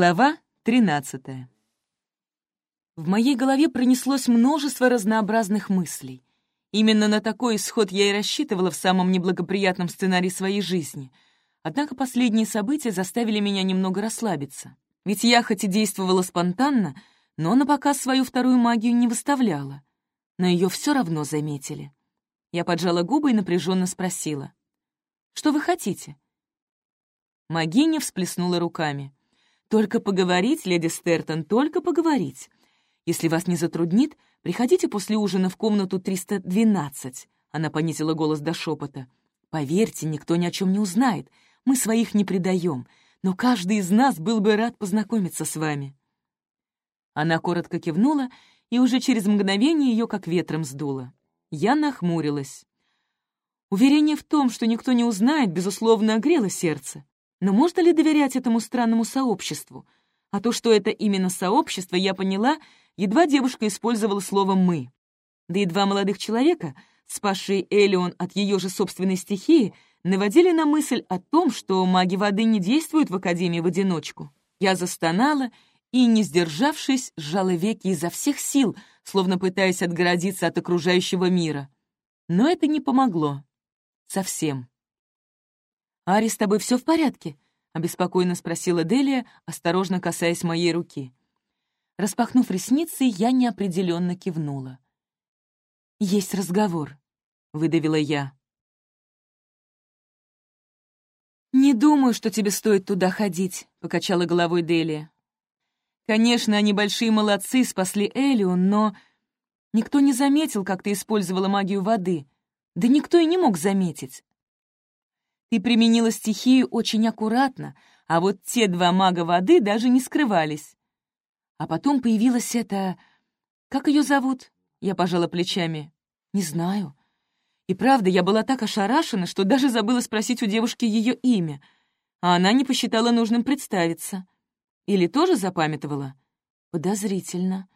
Глава 13. В моей голове пронеслось множество разнообразных мыслей. Именно на такой исход я и рассчитывала в самом неблагоприятном сценарии своей жизни. Однако последние события заставили меня немного расслабиться. Ведь я хоть и действовала спонтанно, но на показ свою вторую магию не выставляла. Но ее все равно заметили. Я поджала губы и напряженно спросила. «Что вы хотите?» Магиня всплеснула руками. «Только поговорить, леди Стертон, только поговорить. Если вас не затруднит, приходите после ужина в комнату 312». Она понизила голос до шепота. «Поверьте, никто ни о чем не узнает. Мы своих не предаем, но каждый из нас был бы рад познакомиться с вами». Она коротко кивнула, и уже через мгновение ее как ветром сдуло. Я нахмурилась. Уверение в том, что никто не узнает, безусловно, огрело сердце. Но можно ли доверять этому странному сообществу? А то, что это именно сообщество, я поняла, едва девушка использовала слово «мы». Да и два молодых человека, спасшие Элеон от ее же собственной стихии, наводили на мысль о том, что маги воды не действуют в Академии в одиночку. Я застонала и, не сдержавшись, сжала веки изо всех сил, словно пытаясь отгородиться от окружающего мира. Но это не помогло. Совсем. «Ари, с тобой все в порядке?» — обеспокоенно спросила Делия, осторожно касаясь моей руки. Распахнув ресницы, я неопределенно кивнула. «Есть разговор», — выдавила я. «Не думаю, что тебе стоит туда ходить», — покачала головой Делия. «Конечно, они большие молодцы, спасли Элион, но никто не заметил, как ты использовала магию воды. Да никто и не мог заметить. Ты применила стихию очень аккуратно, а вот те два мага воды даже не скрывались. А потом появилась эта... Как ее зовут? Я пожала плечами. Не знаю. И правда, я была так ошарашена, что даже забыла спросить у девушки ее имя, а она не посчитала нужным представиться. Или тоже запамятовала? Подозрительно.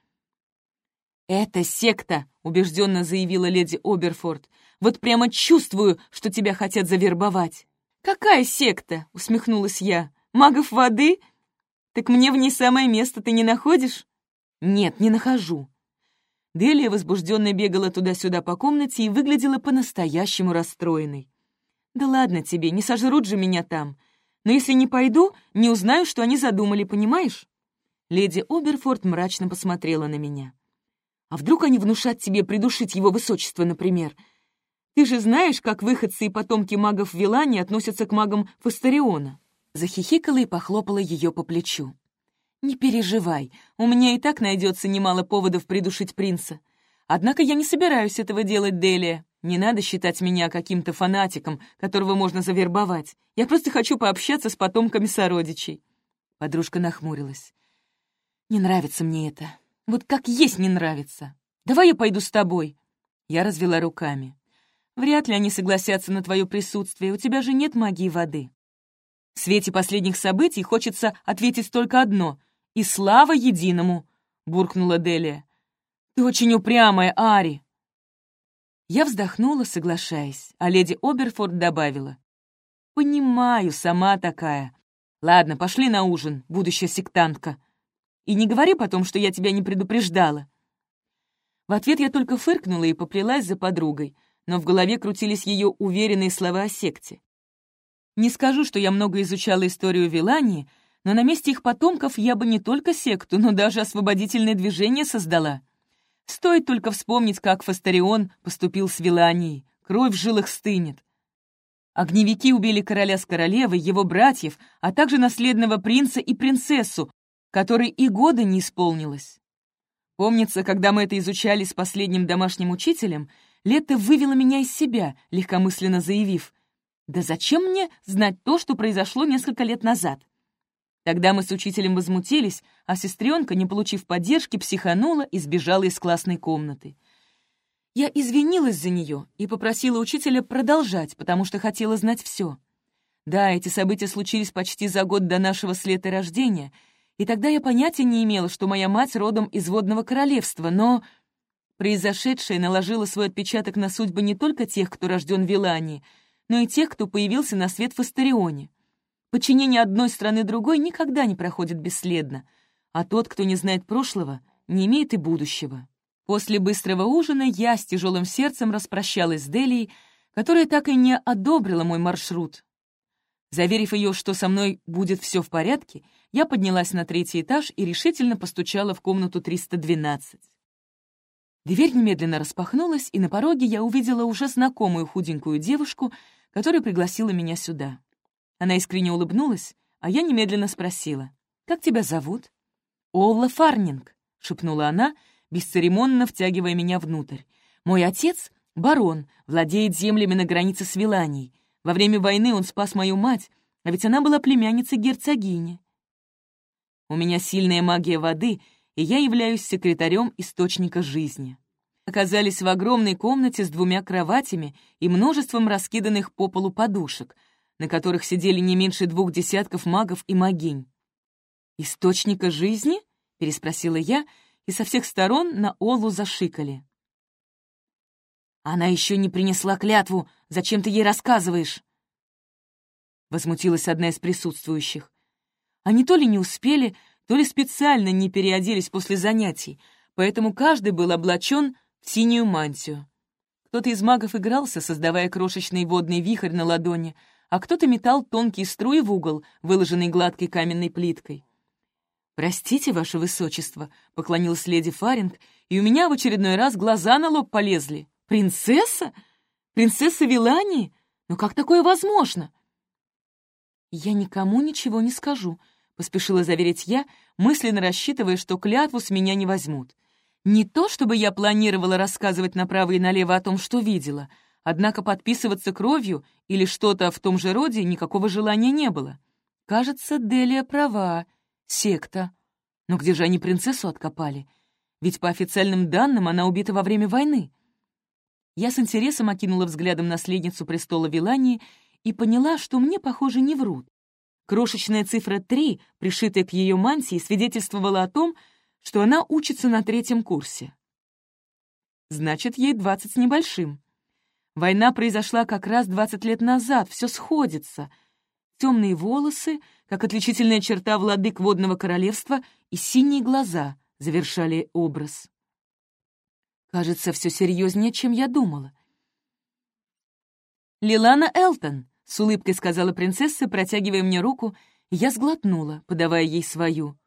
«Это секта», — убежденно заявила леди Оберфорд. «Вот прямо чувствую, что тебя хотят завербовать». «Какая секта?» — усмехнулась я. «Магов воды? Так мне в ней самое место ты не находишь?» «Нет, не нахожу». Делия возбужденно бегала туда-сюда по комнате и выглядела по-настоящему расстроенной. «Да ладно тебе, не сожрут же меня там. Но если не пойду, не узнаю, что они задумали, понимаешь?» Леди Оберфорд мрачно посмотрела на меня. А вдруг они внушат тебе придушить его высочество, например? Ты же знаешь, как выходцы и потомки магов Вилани относятся к магам Фастариона». Захихикала и похлопала ее по плечу. «Не переживай, у меня и так найдется немало поводов придушить принца. Однако я не собираюсь этого делать, Делия. Не надо считать меня каким-то фанатиком, которого можно завербовать. Я просто хочу пообщаться с потомками сородичей». Подружка нахмурилась. «Не нравится мне это. Вот как есть не нравится. Давай я пойду с тобой». Я развела руками. «Вряд ли они согласятся на твое присутствие, у тебя же нет магии воды». В свете последних событий хочется ответить только одно — «И слава единому!» — буркнула Делия. «Ты очень упрямая, Ари!» Я вздохнула, соглашаясь, а леди Оберфорд добавила. «Понимаю, сама такая. Ладно, пошли на ужин, будущая сектантка». И не говори потом, что я тебя не предупреждала». В ответ я только фыркнула и поплелась за подругой, но в голове крутились ее уверенные слова о секте. Не скажу, что я много изучала историю Вилании, но на месте их потомков я бы не только секту, но даже освободительное движение создала. Стоит только вспомнить, как Фастарион поступил с Виланией. Кровь в жилах стынет. Огневики убили короля с королевой, его братьев, а также наследного принца и принцессу, которой и года не исполнилось. Помнится, когда мы это изучали с последним домашним учителем, Лето вывела меня из себя, легкомысленно заявив, «Да зачем мне знать то, что произошло несколько лет назад?» Тогда мы с учителем возмутились, а сестренка, не получив поддержки, психанула и сбежала из классной комнаты. Я извинилась за нее и попросила учителя продолжать, потому что хотела знать все. Да, эти события случились почти за год до нашего с лета рождения — и тогда я понятия не имела, что моя мать родом из водного королевства, но... Произошедшее наложило свой отпечаток на судьбы не только тех, кто рожден в Вилании, но и тех, кто появился на свет в Астарионе. Подчинение одной страны другой никогда не проходит бесследно, а тот, кто не знает прошлого, не имеет и будущего. После быстрого ужина я с тяжелым сердцем распрощалась с Делией, которая так и не одобрила мой маршрут. Заверив ее, что со мной будет все в порядке, я поднялась на третий этаж и решительно постучала в комнату 312. Дверь немедленно распахнулась, и на пороге я увидела уже знакомую худенькую девушку, которая пригласила меня сюда. Она искренне улыбнулась, а я немедленно спросила, «Как тебя зовут?» «Олла Фарнинг», — шепнула она, бесцеремонно втягивая меня внутрь. «Мой отец — барон, владеет землями на границе с Виланией. Во время войны он спас мою мать, а ведь она была племянницей герцогини. У меня сильная магия воды, и я являюсь секретарем источника жизни. Оказались в огромной комнате с двумя кроватями и множеством раскиданных по полу подушек, на которых сидели не меньше двух десятков магов и магинь. «Источника жизни?» — переспросила я, и со всех сторон на Олу зашикали. «Она еще не принесла клятву. Зачем ты ей рассказываешь?» Возмутилась одна из присутствующих. Они то ли не успели, то ли специально не переоделись после занятий, поэтому каждый был облачен в синюю мантию. Кто-то из магов игрался, создавая крошечный водный вихрь на ладони, а кто-то метал тонкие струи в угол, выложенный гладкой каменной плиткой. «Простите, ваше высочество», — поклонилась леди Фаринг, и у меня в очередной раз глаза на лоб полезли. «Принцесса? Принцесса Вилании? Ну как такое возможно?» «Я никому ничего не скажу», — поспешила заверить я, мысленно рассчитывая, что клятву с меня не возьмут. Не то чтобы я планировала рассказывать направо и налево о том, что видела, однако подписываться кровью или что-то в том же роде никакого желания не было. Кажется, Делия права. Секта. Но где же они принцессу откопали? Ведь по официальным данным она убита во время войны. Я с интересом окинула взглядом наследницу престола Вилании и поняла, что мне, похоже, не врут. Крошечная цифра 3, пришитая к ее мантии, свидетельствовала о том, что она учится на третьем курсе. Значит, ей 20 с небольшим. Война произошла как раз 20 лет назад, все сходится. Темные волосы, как отличительная черта владык водного королевства, и синие глаза завершали образ. Кажется, все серьезнее, чем я думала. «Лилана Элтон», — с улыбкой сказала принцесса, протягивая мне руку, и я сглотнула, подавая ей свою.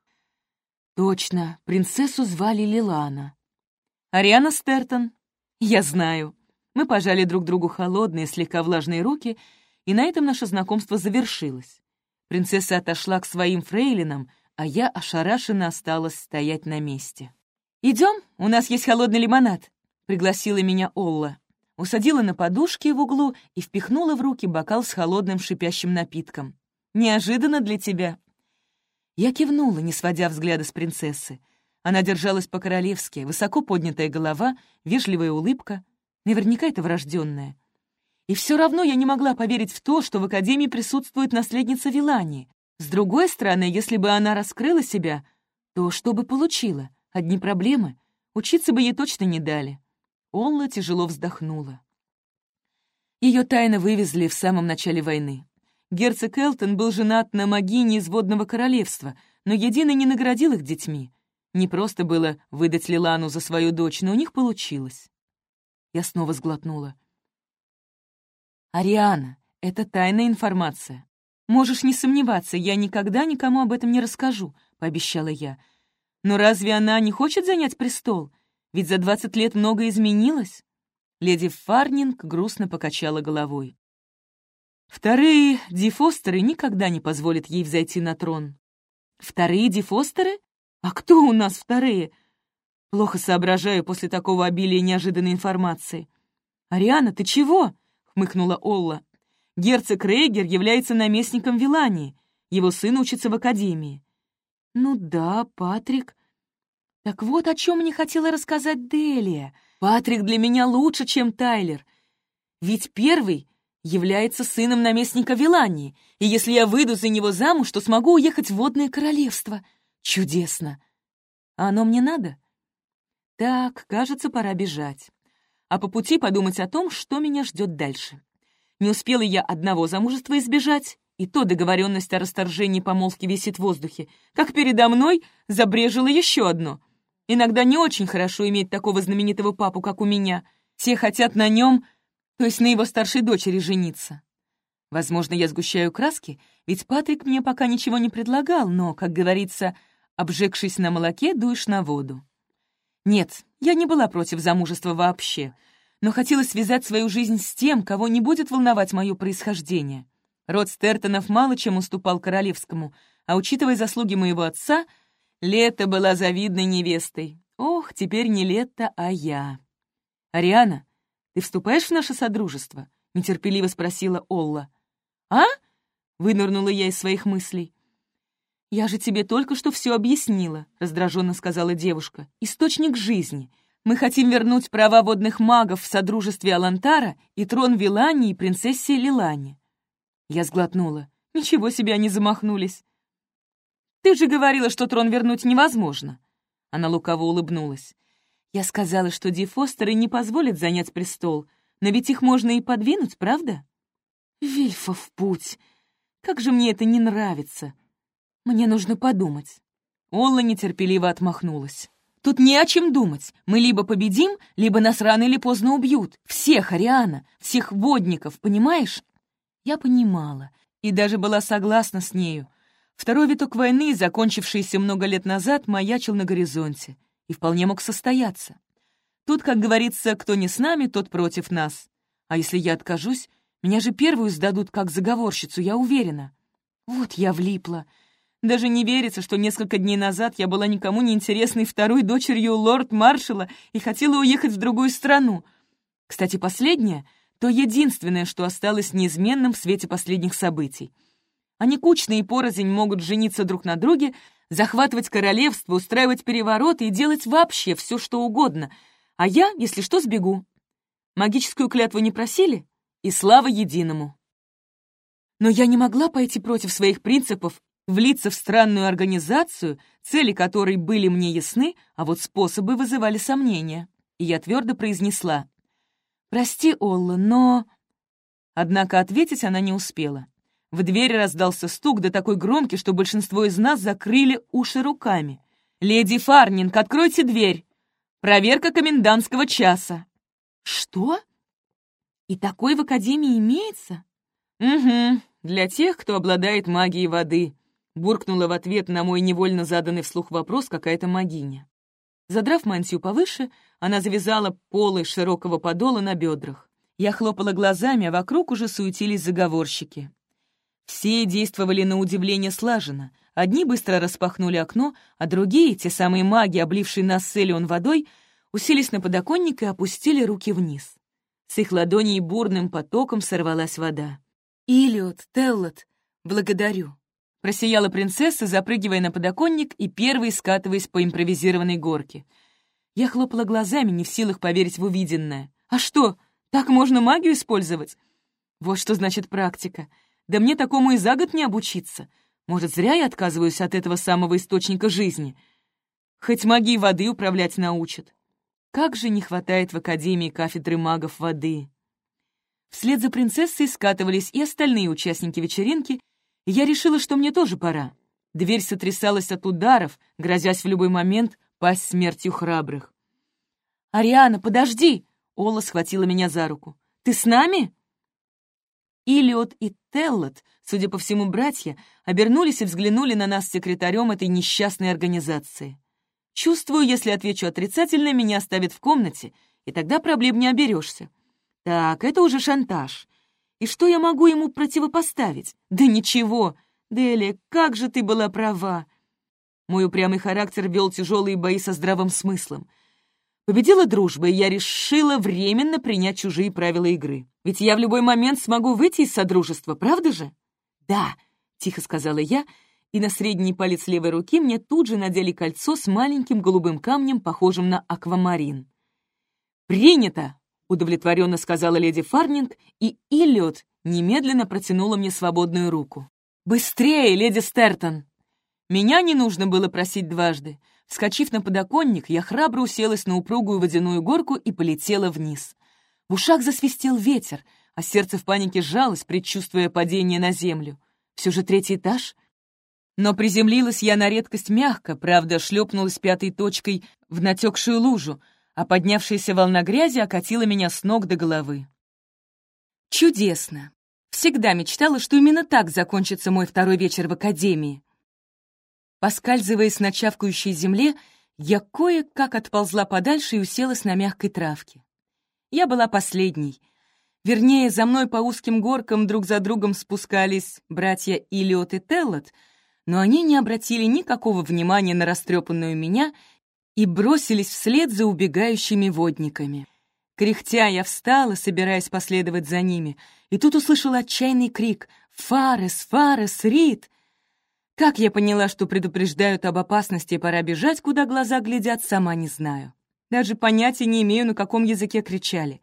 Точно, принцессу звали Лилана. «Ариана Стертон». «Я знаю». Мы пожали друг другу холодные, слегка влажные руки, и на этом наше знакомство завершилось. Принцесса отошла к своим фрейлинам, а я ошарашенно осталась стоять на месте. «Идем, у нас есть холодный лимонад», — пригласила меня Олла. Усадила на подушке в углу и впихнула в руки бокал с холодным шипящим напитком. «Неожиданно для тебя». Я кивнула, не сводя взгляда с принцессы. Она держалась по-королевски, высоко поднятая голова, вежливая улыбка. Наверняка это врожденная. И все равно я не могла поверить в то, что в Академии присутствует наследница Вилани. С другой стороны, если бы она раскрыла себя, то что бы получила? Одни проблемы. Учиться бы ей точно не дали. Олла тяжело вздохнула. Ее тайно вывезли в самом начале войны. Герцог Элтон был женат на магине из Водного Королевства, но Единый не наградил их детьми. Не просто было выдать Лилану за свою дочь, но у них получилось. Я снова сглотнула. «Ариана, это тайная информация. Можешь не сомневаться, я никогда никому об этом не расскажу», — пообещала я. Но разве она не хочет занять престол? Ведь за двадцать лет многое изменилось. Леди Фарнинг грустно покачала головой. Вторые дифостеры никогда не позволят ей взойти на трон. Вторые дифостеры? А кто у нас вторые? Плохо соображаю после такого обилия неожиданной информации. «Ариана, ты чего?» — хмыкнула Олла. «Герцог Рейгер является наместником Вилании. Его сын учится в академии. «Ну да, Патрик». Так вот о чем мне хотела рассказать Делия. Патрик для меня лучше, чем Тайлер. Ведь первый является сыном наместника Вилании, и если я выйду за него замуж, то смогу уехать в Водное Королевство. Чудесно. А оно мне надо? Так, кажется, пора бежать. А по пути подумать о том, что меня ждет дальше. Не успела я одного замужества избежать, и то договоренность о расторжении помолвки висит в воздухе, как передо мной забрежило еще одно. Иногда не очень хорошо иметь такого знаменитого папу, как у меня. Все хотят на нем, то есть на его старшей дочери, жениться. Возможно, я сгущаю краски, ведь Патрик мне пока ничего не предлагал, но, как говорится, обжегшись на молоке, дуешь на воду. Нет, я не была против замужества вообще, но хотела связать свою жизнь с тем, кого не будет волновать мое происхождение. Род Стертонов мало чем уступал королевскому, а учитывая заслуги моего отца, Лето была завидной невестой. Ох, теперь не Лето, а я. «Ариана, ты вступаешь в наше содружество?» — нетерпеливо спросила Олла. «А?» — вынырнула я из своих мыслей. «Я же тебе только что все объяснила», — раздраженно сказала девушка. «Источник жизни. Мы хотим вернуть права водных магов в Содружестве Алантара и трон Вилани и принцессе Лилани». Я сглотнула. Ничего себе они замахнулись. «Ты же говорила, что трон вернуть невозможно». Она лукаво улыбнулась. «Я сказала, что Ди Фостеры не позволят занять престол, но ведь их можно и подвинуть, правда?» «Вильфа в путь! Как же мне это не нравится! Мне нужно подумать!» Олла нетерпеливо отмахнулась. «Тут не о чем думать. Мы либо победим, либо нас рано или поздно убьют. Всех, Ариана, всех водников, понимаешь?» Я понимала и даже была согласна с нею. Второй виток войны, закончившийся много лет назад, маячил на горизонте и вполне мог состояться. Тут, как говорится, кто не с нами, тот против нас. А если я откажусь, меня же первую сдадут как заговорщицу, я уверена. Вот я влипла. Даже не верится, что несколько дней назад я была никому не интересной второй дочерью лорд-маршала и хотела уехать в другую страну. Кстати, последнее — то единственное, что осталось неизменным в свете последних событий. Они кучно и порознь могут жениться друг на друге, захватывать королевство, устраивать перевороты и делать вообще все, что угодно. А я, если что, сбегу. Магическую клятву не просили? и слава единому. Но я не могла пойти против своих принципов, влиться в странную организацию, цели которой были мне ясны, а вот способы вызывали сомнения. И я твердо произнесла. «Прости, Олла, но...» Однако ответить она не успела. В дверь раздался стук, да такой громкий, что большинство из нас закрыли уши руками. «Леди Фарнинг, откройте дверь! Проверка комендантского часа!» «Что?» И такой в Академии имеется? Угу, для тех, кто обладает магией воды. Буркнула в ответ на мой невольно заданный вслух вопрос какая-то магиня. Задрав мантию повыше, она завязала полы широкого подола на бедрах. Я хлопала глазами, а вокруг уже суетились заговорщики. Все действовали на удивление слаженно. Одни быстро распахнули окно, а другие, те самые маги, облившие нас с Элион водой, уселись на подоконник и опустили руки вниз. С их ладоней бурным потоком сорвалась вода. «Илиот, Теллот, благодарю!» Просияла принцесса, запрыгивая на подоконник и первой скатываясь по импровизированной горке. Я хлопала глазами, не в силах поверить в увиденное. «А что, так можно магию использовать?» «Вот что значит практика. Да мне такому и за год не обучиться. Может, зря я отказываюсь от этого самого источника жизни. Хоть магией воды управлять научат. Как же не хватает в Академии кафедры магов воды! Вслед за принцессой скатывались и остальные участники вечеринки, и я решила, что мне тоже пора. Дверь сотрясалась от ударов, грозясь в любой момент пасть смертью храбрых. «Ариана, подожди!» — Ола схватила меня за руку. «Ты с нами?» Илиот и Теллот, судя по всему, братья, обернулись и взглянули на нас с секретарем этой несчастной организации. Чувствую, если отвечу отрицательно, меня оставят в комнате, и тогда проблем не оберешься. Так, это уже шантаж. И что я могу ему противопоставить? Да ничего. Дели, как же ты была права. Мой упрямый характер вел тяжелые бои со здравым смыслом. Победила дружба, и я решила временно принять чужие правила игры. Ведь я в любой момент смогу выйти из содружества, правда же? «Да», — тихо сказала я, и на средний палец левой руки мне тут же надели кольцо с маленьким голубым камнем, похожим на аквамарин. «Принято!» — удовлетворенно сказала леди Фарнинг, и Иллиот немедленно протянула мне свободную руку. «Быстрее, леди Стертон!» Меня не нужно было просить дважды. Вскочив на подоконник, я храбро уселась на упругую водяную горку и полетела вниз. В ушах засвистел ветер, а сердце в панике сжалось, предчувствуя падение на землю. Все же третий этаж. Но приземлилась я на редкость мягко, правда, шлепнулась пятой точкой в натекшую лужу, а поднявшаяся волна грязи окатила меня с ног до головы. Чудесно! Всегда мечтала, что именно так закончится мой второй вечер в академии. Поскальзываясь на чавкающей земле, я кое-как отползла подальше и уселась на мягкой травке. Я была последней. Вернее, за мной по узким горкам друг за другом спускались братья Илиот и Теллот, но они не обратили никакого внимания на растрепанную меня и бросились вслед за убегающими водниками. Кряхтя я встала, собираясь последовать за ними, и тут услышала отчаянный крик «Фарес! Фарес! Рид!» Как я поняла, что предупреждают об опасности и пора бежать, куда глаза глядят, сама не знаю. Даже понятия не имею, на каком языке кричали.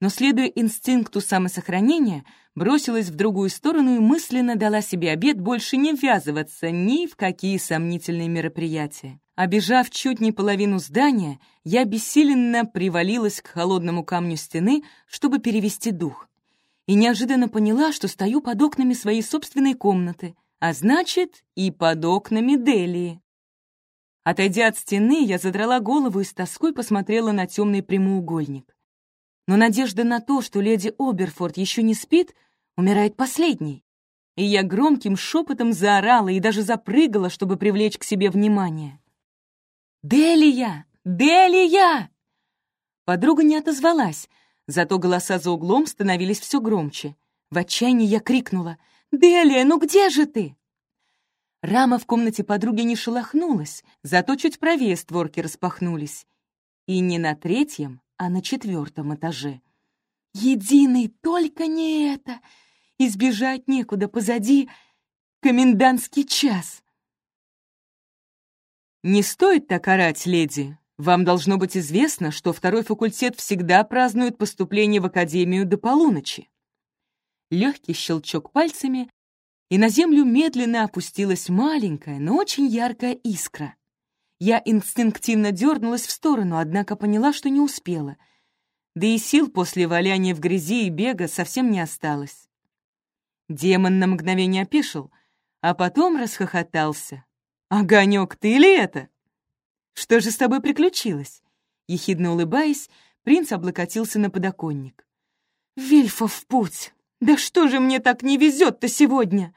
Но, следуя инстинкту самосохранения, бросилась в другую сторону и мысленно дала себе обет больше не ввязываться ни в какие сомнительные мероприятия. Обежав чуть не половину здания, я бессиленно привалилась к холодному камню стены, чтобы перевести дух. И неожиданно поняла, что стою под окнами своей собственной комнаты, а значит, и под окнами Делии. Отойдя от стены, я задрала голову и с тоской посмотрела на темный прямоугольник. Но надежда на то, что леди Оберфорд еще не спит, умирает последней. И я громким шепотом заорала и даже запрыгала, чтобы привлечь к себе внимание. «Делия! Делия!» Подруга не отозвалась, зато голоса за углом становились все громче. В отчаянии я крикнула «Делия, ну где же ты?» Рама в комнате подруги не шелохнулась, зато чуть правее створки распахнулись. И не на третьем, а на четвертом этаже. «Единый, только не это! Избежать некуда, позади комендантский час!» «Не стоит так орать, леди. Вам должно быть известно, что второй факультет всегда празднует поступление в академию до полуночи». Легкий щелчок пальцами, и на землю медленно опустилась маленькая, но очень яркая искра. Я инстинктивно дернулась в сторону, однако поняла, что не успела. Да и сил после валяния в грязи и бега совсем не осталось. Демон на мгновение опешил, а потом расхохотался. «Огонек, ты ли это?» «Что же с тобой приключилось?» Ехидно улыбаясь, принц облокотился на подоконник. «Вильфа в путь! Да что же мне так не везет-то сегодня?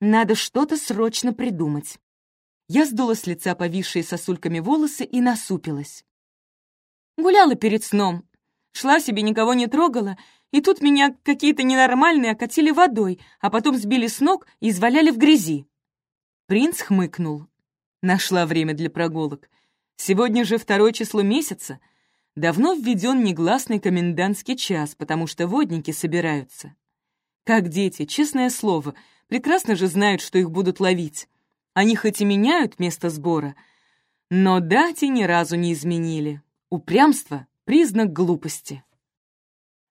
Надо что-то срочно придумать». Я сдула с лица повисшие сосульками волосы и насупилась. Гуляла перед сном, шла себе, никого не трогала, и тут меня какие-то ненормальные окатили водой, а потом сбили с ног и изваляли в грязи. Принц хмыкнул. Нашла время для прогулок. Сегодня же второе число месяца. Давно введен негласный комендантский час, потому что водники собираются. Как дети, честное слово, прекрасно же знают, что их будут ловить. Они хоть и меняют место сбора, но дати ни разу не изменили. Упрямство — признак глупости.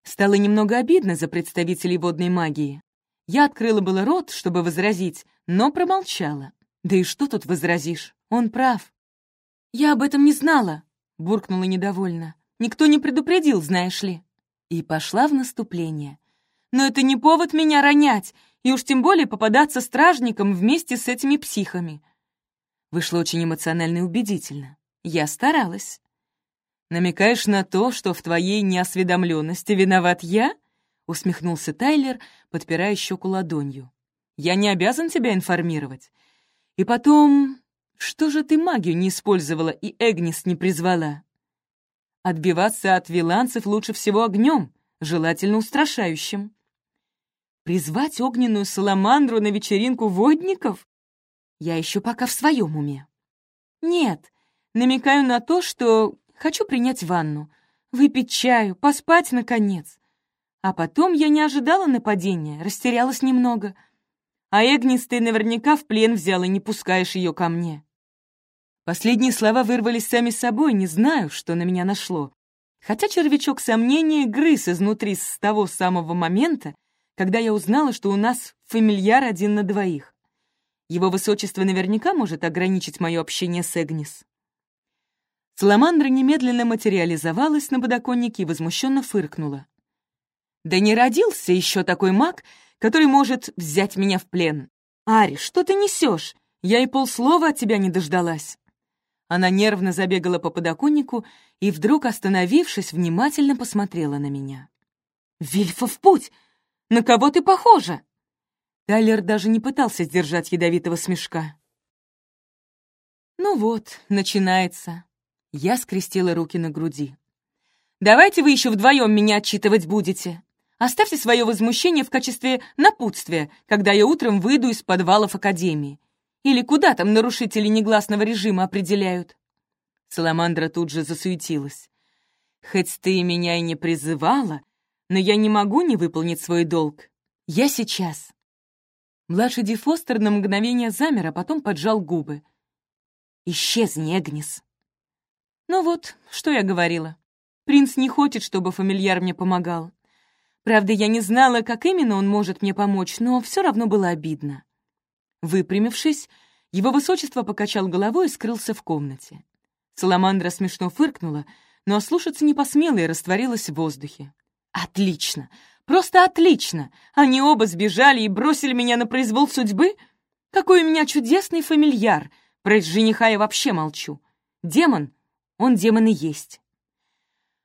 Стало немного обидно за представителей водной магии. Я открыла было рот, чтобы возразить, но промолчала. Да и что тут возразишь? Он прав. «Я об этом не знала», — буркнула недовольно. «Никто не предупредил, знаешь ли». И пошла в наступление. «Но это не повод меня ронять, и уж тем более попадаться стражникам вместе с этими психами». Вышло очень эмоционально и убедительно. Я старалась. «Намекаешь на то, что в твоей неосведомленности виноват я?» — усмехнулся Тайлер, подпирая щеку ладонью. «Я не обязан тебя информировать. И потом, что же ты магию не использовала и Эгнис не призвала? Отбиваться от виланцев лучше всего огнем, желательно устрашающим. Призвать огненную саламандру на вечеринку водников? Я еще пока в своем уме. Нет, намекаю на то, что хочу принять ванну, выпить чаю, поспать, наконец. А потом я не ожидала нападения, растерялась немного — а Эгнис ты наверняка в плен взял и не пускаешь ее ко мне». Последние слова вырвались сами собой, не знаю, что на меня нашло. Хотя червячок сомнения грыз изнутри с того самого момента, когда я узнала, что у нас фамильяр один на двоих. Его высочество наверняка может ограничить мое общение с Эгнис. Саламандра немедленно материализовалась на подоконнике и возмущенно фыркнула. «Да не родился еще такой маг, который может взять меня в плен. «Ари, что ты несешь? Я и полслова от тебя не дождалась». Она нервно забегала по подоконнику и вдруг, остановившись, внимательно посмотрела на меня. «Вильфа в путь! На кого ты похожа?» Тайлер даже не пытался сдержать ядовитого смешка. «Ну вот, начинается». Я скрестила руки на груди. «Давайте вы еще вдвоем меня отчитывать будете. Оставьте свое возмущение в качестве напутствия, когда я утром выйду из подвалов Академии. Или куда там нарушители негласного режима определяют?» Саламандра тут же засуетилась. «Хоть ты меня и не призывала, но я не могу не выполнить свой долг. Я сейчас». Младший Ди Фостер на мгновение замер, а потом поджал губы. «Исчезни, Эгнис!» Ну вот, что я говорила. Принц не хочет, чтобы фамильяр мне помогал. Правда, я не знала, как именно он может мне помочь, но все равно было обидно. Выпрямившись, его высочество покачал головой и скрылся в комнате. Саламандра смешно фыркнула, но ослушаться не посмела и растворилась в воздухе. «Отлично! Просто отлично! Они оба сбежали и бросили меня на произвол судьбы? Какой у меня чудесный фамильяр! Про жениха я вообще молчу. Демон, он демон и есть.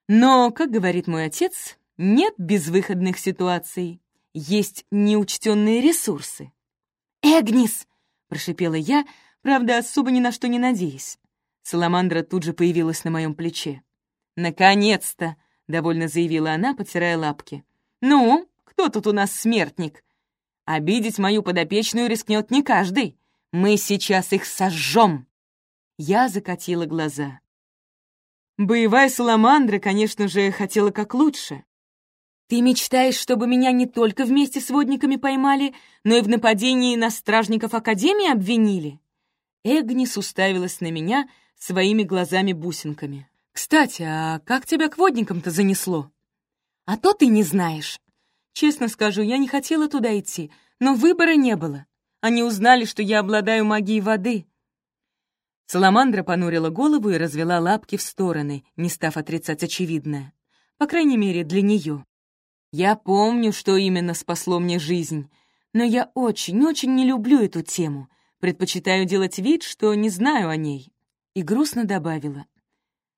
Но, как говорит мой отец, нет безвыходных ситуаций, есть неучтенные ресурсы. «Эгнис!» — прошипела я, правда, особо ни на что не надеясь. Саламандра тут же появилась на моем плече. «Наконец-то!» — довольно заявила она, потирая лапки. «Ну, кто тут у нас смертник? Обидеть мою подопечную рискнет не каждый. Мы сейчас их сожжем!» Я закатила глаза. Боевая саламандра, конечно же, хотела как лучше. «Ты мечтаешь, чтобы меня не только вместе с водниками поймали, но и в нападении на стражников Академии обвинили?» Эгнис уставилась на меня своими глазами-бусинками. «Кстати, а как тебя к водникам-то занесло?» «А то ты не знаешь. Честно скажу, я не хотела туда идти, но выбора не было. Они узнали, что я обладаю магией воды». Саламандра понурила голову и развела лапки в стороны, не став отрицать очевидное. По крайней мере, для нее. Я помню, что именно спасло мне жизнь, но я очень-очень не люблю эту тему, предпочитаю делать вид, что не знаю о ней. И грустно добавила.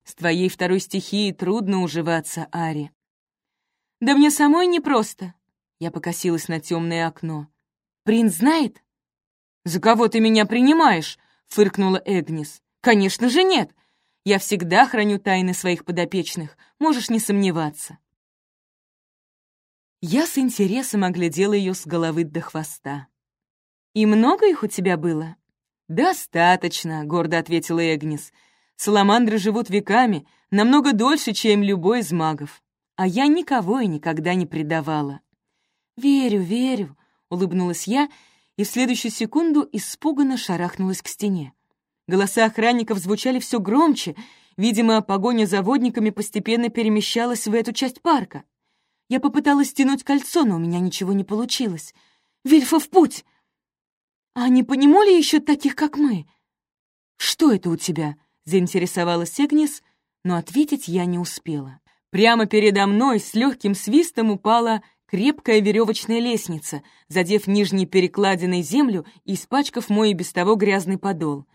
С твоей второй стихией трудно уживаться, Ари. Да мне самой непросто. Я покосилась на темное окно. Принц знает? За кого ты меня принимаешь? Фыркнула Эгнис. Конечно же нет. Я всегда храню тайны своих подопечных, можешь не сомневаться. Я с интересом оглядела ее с головы до хвоста. «И много их у тебя было?» «Достаточно», — гордо ответила Эгнис. «Саламандры живут веками, намного дольше, чем любой из магов. А я никого и никогда не предавала». «Верю, верю», — улыбнулась я, и в следующую секунду испуганно шарахнулась к стене. Голоса охранников звучали все громче, видимо, погоня за водниками постепенно перемещалась в эту часть парка. Я попыталась стянуть кольцо, но у меня ничего не получилось. «Вильфа в путь!» «А не по нему ли еще таких, как мы?» «Что это у тебя?» — заинтересовалась Эгнис, но ответить я не успела. Прямо передо мной с легким свистом упала крепкая веревочная лестница, задев нижней перекладиной землю и испачкав мой и без того грязный подол.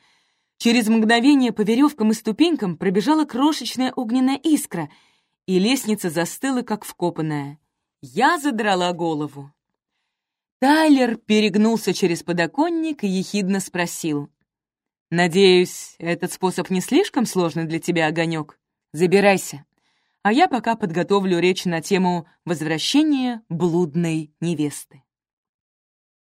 Через мгновение по веревкам и ступенькам пробежала крошечная огненная искра — и лестница застыла, как вкопанная. Я задрала голову. Тайлер перегнулся через подоконник и ехидно спросил. «Надеюсь, этот способ не слишком сложный для тебя, Огонек? Забирайся, а я пока подготовлю речь на тему возвращения блудной невесты».